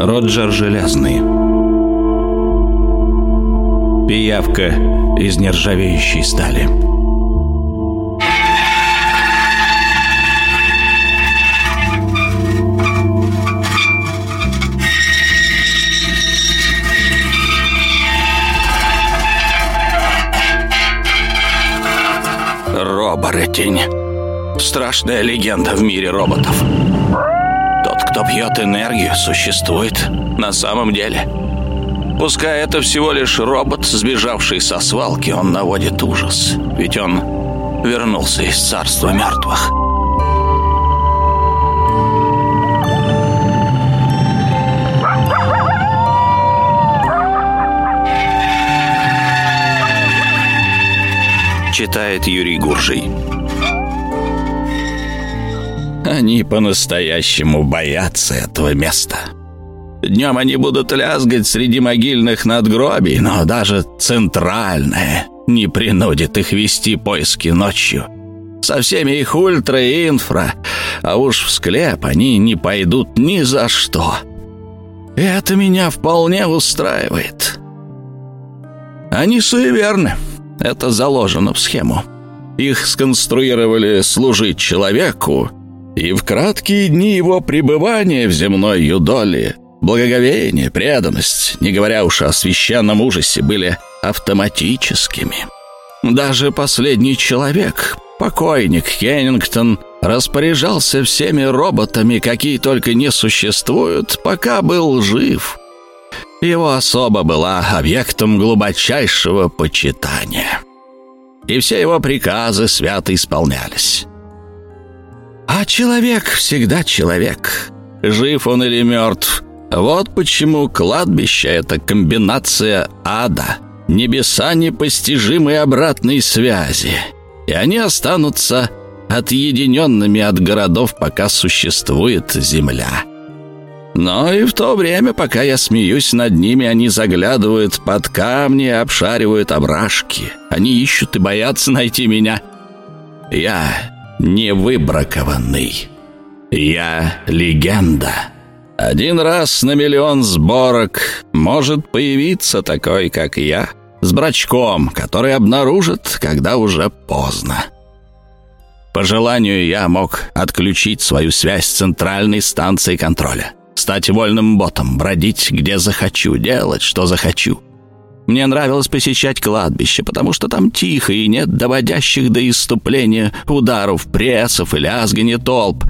Роджер Железный. Пиявка из нержавеющей стали. Роборотень. Страшная легенда в мире роботов. Кто пьет энергию, существует на самом деле. Пускай это всего лишь робот, сбежавший со свалки, он наводит ужас. Ведь он вернулся из царства мертвых. Читает Юрий Гуржий. Они по-настоящему боятся этого места. Днем они будут лязгать среди могильных надгробий, но даже центральное не принудит их вести поиски ночью. Со всеми их ультра и инфра, а уж в склеп они не пойдут ни за что. Это меня вполне устраивает. Они суеверны, это заложено в схему. Их сконструировали служить человеку, и в краткие дни его пребывания в земной юдоле благоговение, преданность, не говоря уж о священном ужасе, были автоматическими. Даже последний человек, покойник Кеннингтон, распоряжался всеми роботами, какие только не существуют, пока был жив. Его особа была объектом глубочайшего почитания. И все его приказы свято исполнялись. А человек всегда человек. Жив он или мертв. Вот почему кладбище — это комбинация ада, небеса непостижимой обратной связи. И они останутся отъединенными от городов, пока существует земля. Но и в то время, пока я смеюсь над ними, они заглядывают под камни обшаривают ображки. Они ищут и боятся найти меня. Я не выбракованный. Я легенда. Один раз на миллион сборок может появиться такой, как я, с брачком, который обнаружит, когда уже поздно. По желанию я мог отключить свою связь с центральной станцией контроля, стать вольным ботом, бродить где захочу, делать что захочу. Мне нравилось посещать кладбище, потому что там тихо и нет доводящих до иступления ударов прессов и лязганья толп.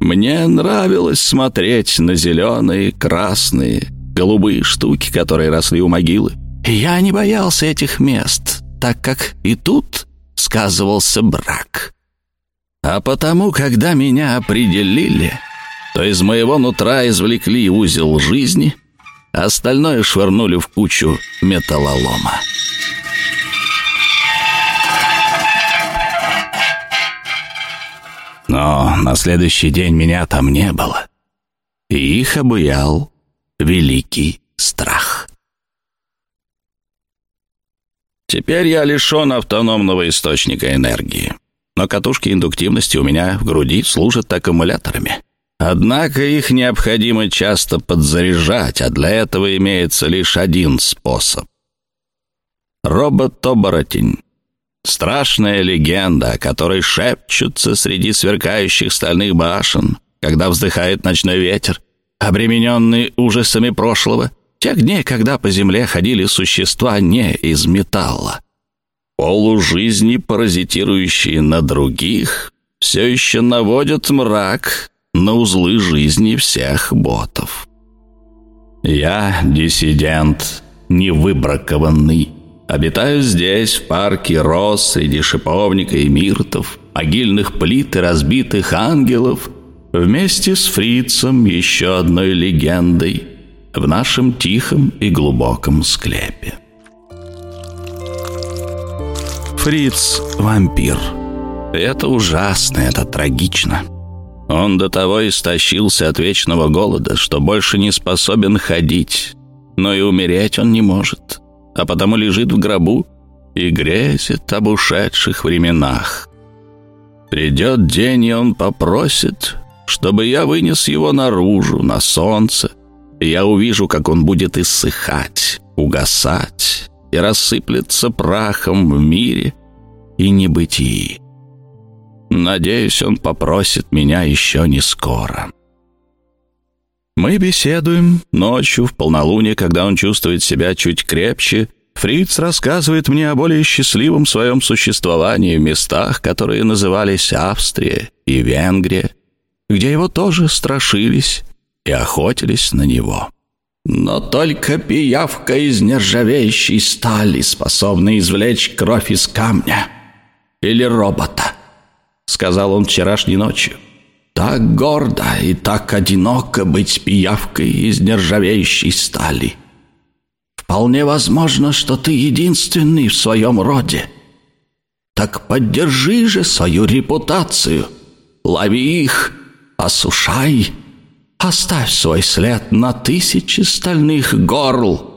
Мне нравилось смотреть на зеленые, красные, голубые штуки, которые росли у могилы. Я не боялся этих мест, так как и тут сказывался брак. А потому, когда меня определили, то из моего нутра извлекли узел жизни — Остальное швырнули в кучу металлолома. Но на следующий день меня там не было. И их обуял великий страх. Теперь я лишен автономного источника энергии. Но катушки индуктивности у меня в груди служат аккумуляторами. Однако их необходимо часто подзаряжать, а для этого имеется лишь один способ. Робот-оборотень. Страшная легенда, о которой шепчутся среди сверкающих стальных башен, когда вздыхает ночной ветер, обремененный ужасами прошлого, тех дней, когда по земле ходили существа не из металла. Полужизни, паразитирующие на других, все еще наводят мрак на узлы жизни всех ботов. Я диссидент, невыбракованный. Обитаю здесь, в парке роз, среди шиповника и миртов, могильных плит и разбитых ангелов, вместе с фрицем, еще одной легендой, в нашем тихом и глубоком склепе. Фриц — вампир. Это ужасно, это трагично. Он до того истощился от вечного голода, что больше не способен ходить, но и умереть он не может, а потому лежит в гробу и грезит об ушедших временах. Придет день, и он попросит, чтобы я вынес его наружу, на солнце, Я увижу, как он будет иссыхать, угасать и рассыплется прахом в мире и небытии. Надеюсь, он попросит меня еще не скоро. Мы беседуем ночью в полнолуние, когда он чувствует себя чуть крепче. Фриц рассказывает мне о более счастливом своем существовании в местах, которые назывались Австрия и Венгрия, где его тоже страшились и охотились на него. Но только пиявка из нержавеющей стали способна извлечь кровь из камня или робота, сказал он вчерашней ночью. Так гордо и так одиноко быть пиявкой из нержавеющей стали. Вполне возможно, что ты единственный в своем роде. Так поддержи же свою репутацию. Лови их, осушай, оставь свой след на тысячи стальных горл.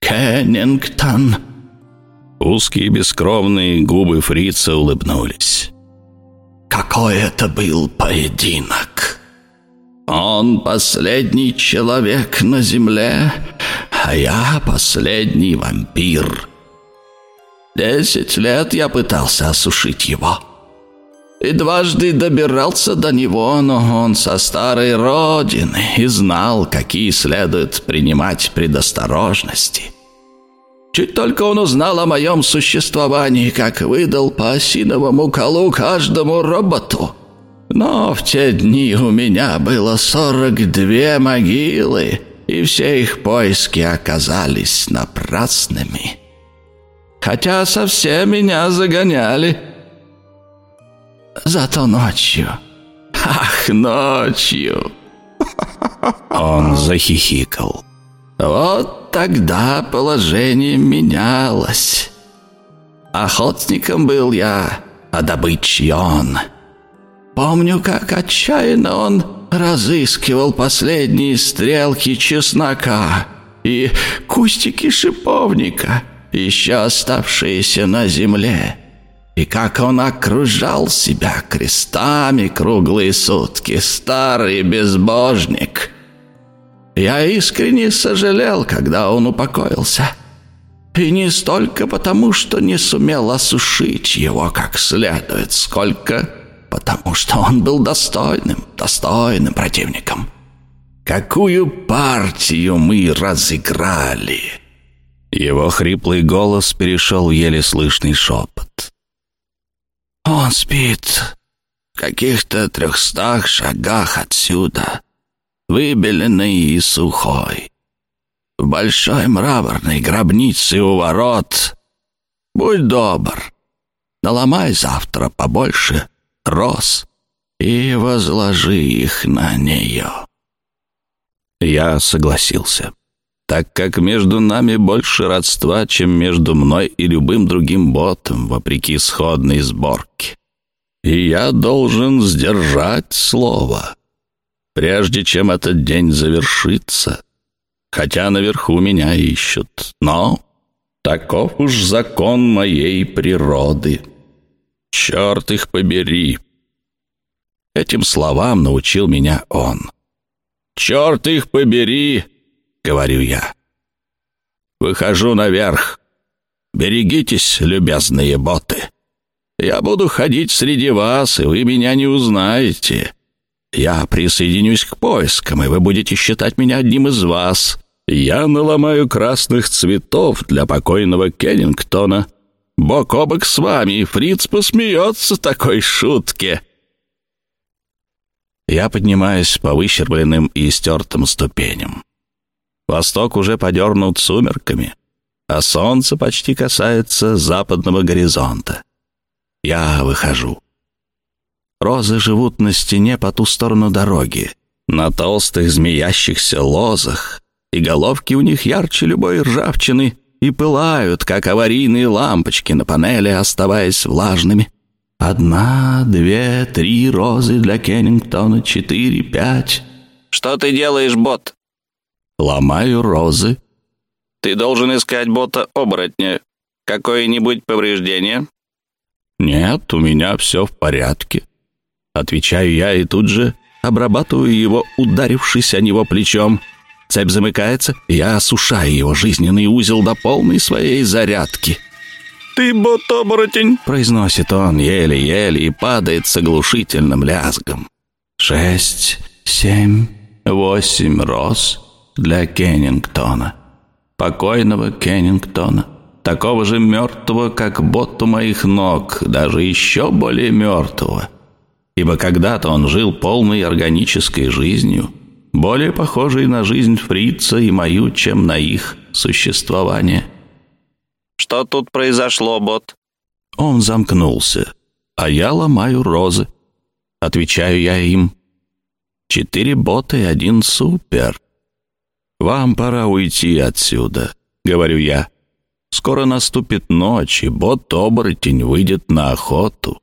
Кеннингтон. Узкие бескровные губы фрица улыбнулись. Какой это был поединок! Он последний человек на земле, а я последний вампир. Десять лет я пытался осушить его. И дважды добирался до него, но он со старой родины и знал, какие следует принимать предосторожности. Чуть только он узнал о моем существовании, как выдал по осиновому колу каждому роботу. Но в те дни у меня было сорок две могилы, и все их поиски оказались напрасными. Хотя совсем меня загоняли. Зато ночью... Ах, ночью... Он захихикал. Вот тогда положение менялось. Охотником был я, а добычей он. Помню, как отчаянно он разыскивал последние стрелки чеснока и кустики шиповника, еще оставшиеся на земле, и как он окружал себя крестами круглые сутки, старый безбожник — я искренне сожалел, когда он упокоился. И не столько потому, что не сумел осушить его как следует, сколько потому, что он был достойным, достойным противником. Какую партию мы разыграли!» Его хриплый голос перешел в еле слышный шепот. «Он спит в каких-то трехстах шагах отсюда выбеленный и сухой. В большой мраморной гробнице у ворот. Будь добр, наломай завтра побольше роз и возложи их на нее. Я согласился, так как между нами больше родства, чем между мной и любым другим ботом, вопреки сходной сборке. И я должен сдержать слово прежде чем этот день завершится, хотя наверху меня ищут. Но таков уж закон моей природы. Черт их побери!» Этим словам научил меня он. «Черт их побери!» — говорю я. «Выхожу наверх. Берегитесь, любезные боты. Я буду ходить среди вас, и вы меня не узнаете. Я присоединюсь к поискам, и вы будете считать меня одним из вас. Я наломаю красных цветов для покойного Кеннингтона. Бок о бок с вами, Фриц посмеется такой шутке». Я поднимаюсь по выщербленным и стертым ступеням. Восток уже подернут сумерками, а солнце почти касается западного горизонта. Я выхожу. Розы живут на стене по ту сторону дороги, на толстых змеящихся лозах, и головки у них ярче любой ржавчины и пылают, как аварийные лампочки на панели, оставаясь влажными. Одна, две, три розы для Кеннингтона, четыре, пять. Что ты делаешь, бот? Ломаю розы. Ты должен искать бота-оборотня. Какое-нибудь повреждение? Нет, у меня все в порядке. Отвечаю я и тут же обрабатываю его, ударившись о него плечом. Цепь замыкается, и я осушаю его жизненный узел до полной своей зарядки. «Ты бот-оборотень!» — произносит он еле-еле и падает с оглушительным лязгом. «Шесть, семь, восемь роз для Кеннингтона. Покойного Кеннингтона. Такого же мертвого, как бот у моих ног, даже еще более мертвого. Ибо когда-то он жил полной органической жизнью, более похожей на жизнь фрица и мою, чем на их существование». «Что тут произошло, бот?» Он замкнулся, а я ломаю розы. Отвечаю я им. Четыре бота и один супер. «Вам пора уйти отсюда», — говорю я. «Скоро наступит ночь, и бот-оборотень выйдет на охоту.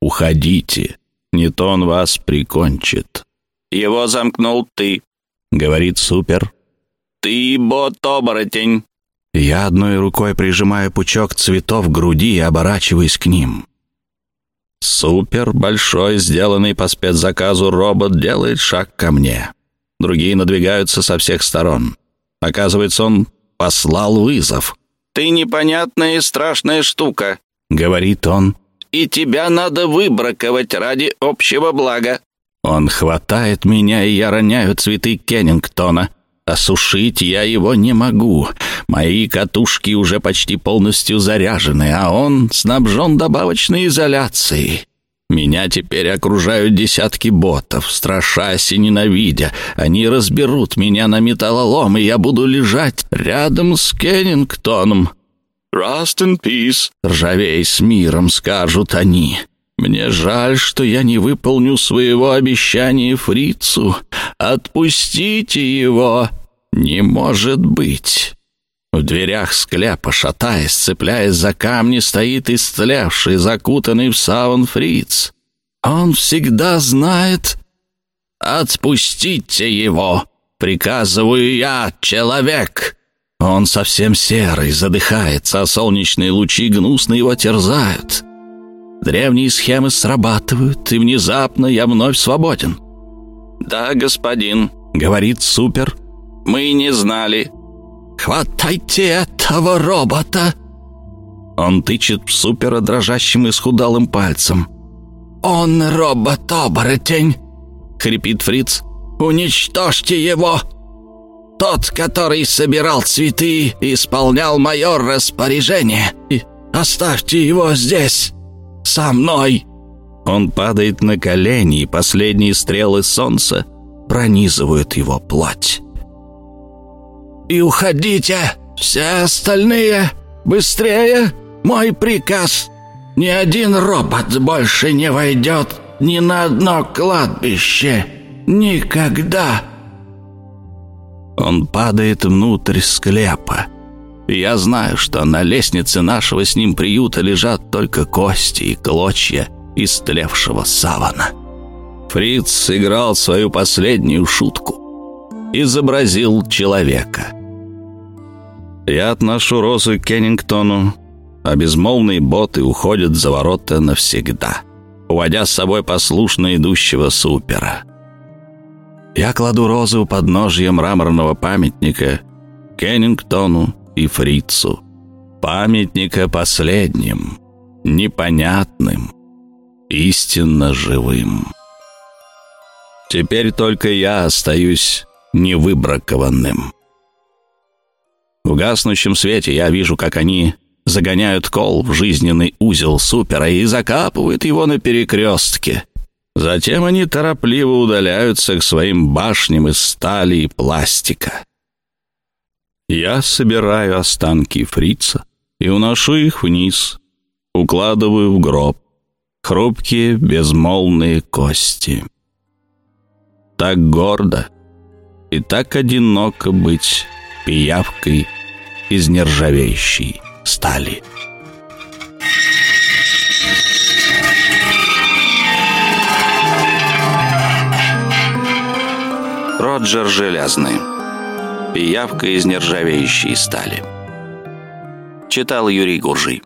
Уходите, не то он вас прикончит». «Его замкнул ты», — говорит супер. «Ты бот-оборотень». Я одной рукой прижимаю пучок цветов к груди и оборачиваюсь к ним. Супер, большой, сделанный по спецзаказу робот делает шаг ко мне. Другие надвигаются со всех сторон. Оказывается, он послал вызов. «Ты непонятная и страшная штука», — говорит он. «И тебя надо выбраковать ради общего блага». Он хватает меня, и я роняю цветы Кеннингтона. Осушить я его не могу. Мои катушки уже почти полностью заряжены, а он снабжен добавочной изоляцией. Меня теперь окружают десятки ботов, страшась и ненавидя. Они разберут меня на металлолом, и я буду лежать рядом с Кеннингтоном. «Rust in peace», — ржавей с миром, скажут они. Мне жаль, что я не выполню своего обещания фрицу. Отпустите его. Не может быть. В дверях склепа, шатаясь, цепляясь за камни, стоит истлевший, закутанный в саван фриц. Он всегда знает... «Отпустите его!» — приказываю я, человек. Он совсем серый, задыхается, а солнечные лучи гнусно его терзают. Древние схемы срабатывают, и внезапно я вновь свободен. «Да, господин», — говорит Супер. «Мы не знали». «Хватайте этого робота!» Он тычет в Супера дрожащим и схудалым пальцем. «Он робот-оборотень!» — хрипит Фриц. «Уничтожьте его! Тот, который собирал цветы, исполнял мое распоряжение. И оставьте его здесь, со мной!» Он падает на колени, и последние стрелы солнца пронизывают его плоть и уходите. Все остальные быстрее. Мой приказ. Ни один робот больше не войдет ни на одно кладбище. Никогда. Он падает внутрь склепа. Я знаю, что на лестнице нашего с ним приюта лежат только кости и клочья истлевшего савана. Фриц сыграл свою последнюю шутку. Изобразил человека — я отношу розы к Кеннингтону, а безмолвные боты уходят за ворота навсегда, уводя с собой послушно идущего супера. Я кладу розы у подножья мраморного памятника Кеннингтону и Фрицу. Памятника последним, непонятным, истинно живым. Теперь только я остаюсь невыбракованным. В гаснущем свете я вижу, как они загоняют кол в жизненный узел супера и закапывают его на перекрестке. Затем они торопливо удаляются к своим башням из стали и пластика. Я собираю останки фрица и уношу их вниз, укладываю в гроб. Хрупкие, безмолвные кости. Так гордо и так одиноко быть пиявкой из нержавеющей стали. Роджер Железный. Пиявка из нержавеющей стали. Читал Юрий Гуржий.